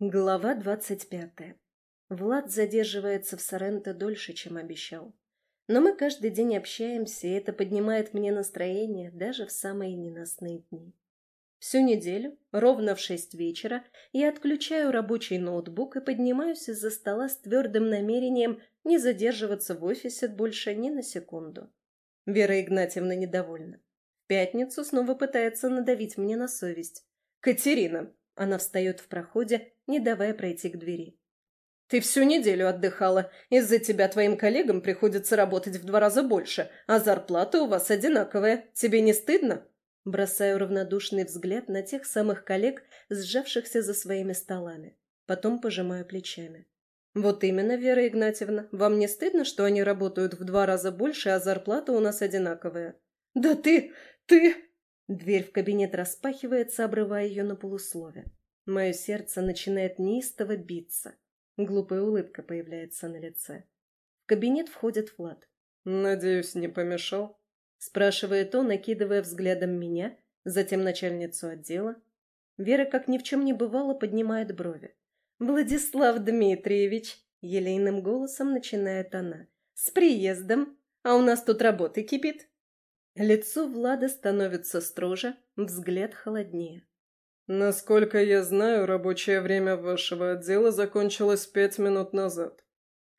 Глава двадцать пятая. Влад задерживается в Соренто дольше, чем обещал. Но мы каждый день общаемся, и это поднимает мне настроение даже в самые ненастные дни. Всю неделю, ровно в шесть вечера, я отключаю рабочий ноутбук и поднимаюсь из-за стола с твердым намерением не задерживаться в офисе больше ни на секунду. Вера Игнатьевна недовольна. В пятницу снова пытается надавить мне на совесть. «Катерина, она встает в проходе, не давая пройти к двери. «Ты всю неделю отдыхала. Из-за тебя твоим коллегам приходится работать в два раза больше, а зарплата у вас одинаковая. Тебе не стыдно?» Бросаю равнодушный взгляд на тех самых коллег, сжавшихся за своими столами. Потом пожимаю плечами. «Вот именно, Вера Игнатьевна, вам не стыдно, что они работают в два раза больше, а зарплата у нас одинаковая?» «Да ты... ты...» Дверь в кабинет распахивается, обрывая ее на полуслове. Мое сердце начинает неистово биться. Глупая улыбка появляется на лице. В кабинет входит Влад. «Надеюсь, не помешал?» Спрашивает он, накидывая взглядом меня, затем начальницу отдела. Вера, как ни в чем не бывало, поднимает брови. «Владислав Дмитриевич!» — елейным голосом начинает она. «С приездом! А у нас тут работы кипит!» Лицо Влада становится строже, взгляд холоднее. «Насколько я знаю, рабочее время вашего отдела закончилось пять минут назад».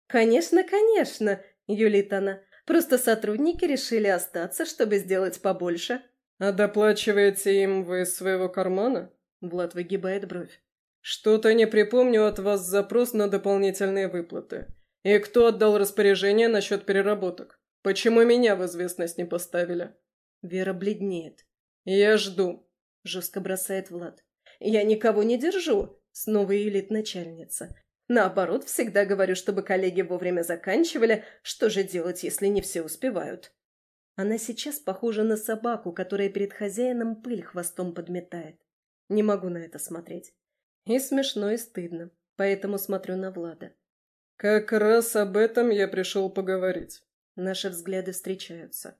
«Конечно, конечно!» — юлит она. «Просто сотрудники решили остаться, чтобы сделать побольше». «А доплачиваете им вы из своего кармана?» Влад выгибает бровь. «Что-то не припомню от вас запрос на дополнительные выплаты. И кто отдал распоряжение насчет переработок?» Почему меня в известность не поставили?» Вера бледнеет. «Я жду», — жестко бросает Влад. «Я никого не держу», — снова юлит начальница. «Наоборот, всегда говорю, чтобы коллеги вовремя заканчивали. Что же делать, если не все успевают?» Она сейчас похожа на собаку, которая перед хозяином пыль хвостом подметает. Не могу на это смотреть. И смешно, и стыдно. Поэтому смотрю на Влада. «Как раз об этом я пришел поговорить». Наши взгляды встречаются.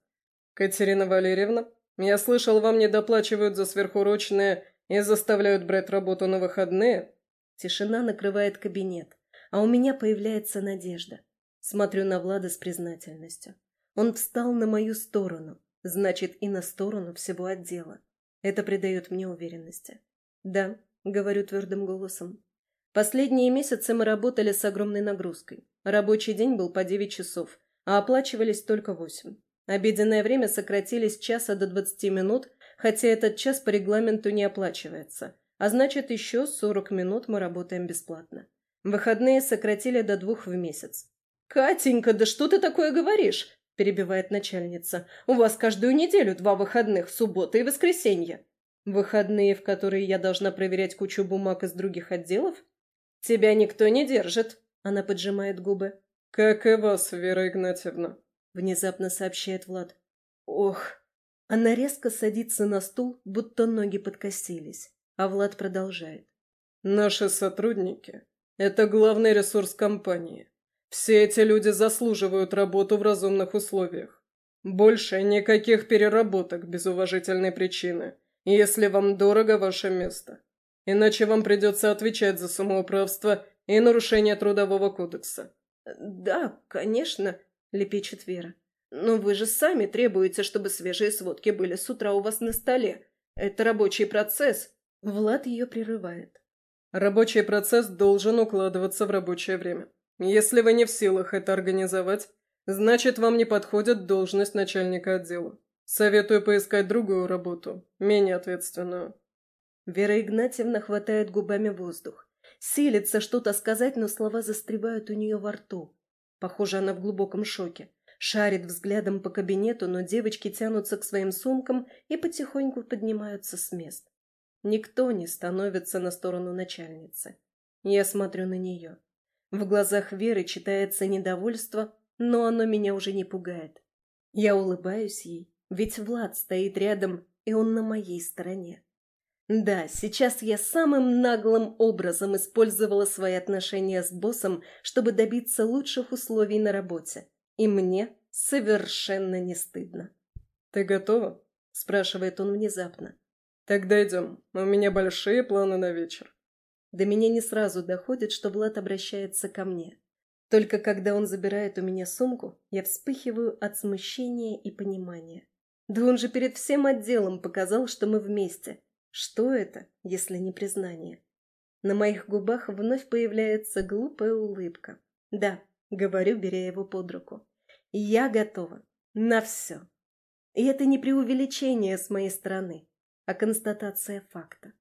«Катерина Валерьевна, я слышал, вам не доплачивают за сверхурочные и заставляют брать работу на выходные?» Тишина накрывает кабинет, а у меня появляется надежда. Смотрю на Влада с признательностью. Он встал на мою сторону, значит, и на сторону всего отдела. Это придает мне уверенности. «Да», — говорю твердым голосом. Последние месяцы мы работали с огромной нагрузкой. Рабочий день был по девять часов, а оплачивались только восемь. Обеденное время сократили с часа до двадцати минут, хотя этот час по регламенту не оплачивается, а значит еще сорок минут мы работаем бесплатно. Выходные сократили до двух в месяц. «Катенька, да что ты такое говоришь?» – перебивает начальница. «У вас каждую неделю два выходных, суббота и воскресенье». «Выходные, в которые я должна проверять кучу бумаг из других отделов?» «Тебя никто не держит», – она поджимает губы. «Как и вас, Вера Игнатьевна», — внезапно сообщает Влад. «Ох!» Она резко садится на стул, будто ноги подкосились, а Влад продолжает. «Наши сотрудники — это главный ресурс компании. Все эти люди заслуживают работу в разумных условиях. Больше никаких переработок без уважительной причины, если вам дорого ваше место. Иначе вам придется отвечать за самоуправство и нарушение Трудового кодекса. «Да, конечно», — лепечет Вера. «Но вы же сами требуете, чтобы свежие сводки были с утра у вас на столе. Это рабочий процесс». Влад ее прерывает. «Рабочий процесс должен укладываться в рабочее время. Если вы не в силах это организовать, значит, вам не подходит должность начальника отдела. Советую поискать другую работу, менее ответственную». Вера Игнатьевна хватает губами воздух. Силится что-то сказать, но слова застревают у нее во рту. Похоже, она в глубоком шоке. Шарит взглядом по кабинету, но девочки тянутся к своим сумкам и потихоньку поднимаются с мест. Никто не становится на сторону начальницы. Я смотрю на нее. В глазах Веры читается недовольство, но оно меня уже не пугает. Я улыбаюсь ей, ведь Влад стоит рядом, и он на моей стороне. Да, сейчас я самым наглым образом использовала свои отношения с боссом, чтобы добиться лучших условий на работе. И мне совершенно не стыдно. «Ты готова?» – спрашивает он внезапно. «Тогда идем. У меня большие планы на вечер». До меня не сразу доходит, что Влад обращается ко мне. Только когда он забирает у меня сумку, я вспыхиваю от смущения и понимания. Да он же перед всем отделом показал, что мы вместе. Что это, если не признание? На моих губах вновь появляется глупая улыбка. Да, говорю, беря его под руку. Я готова. На все. И это не преувеличение с моей стороны, а констатация факта.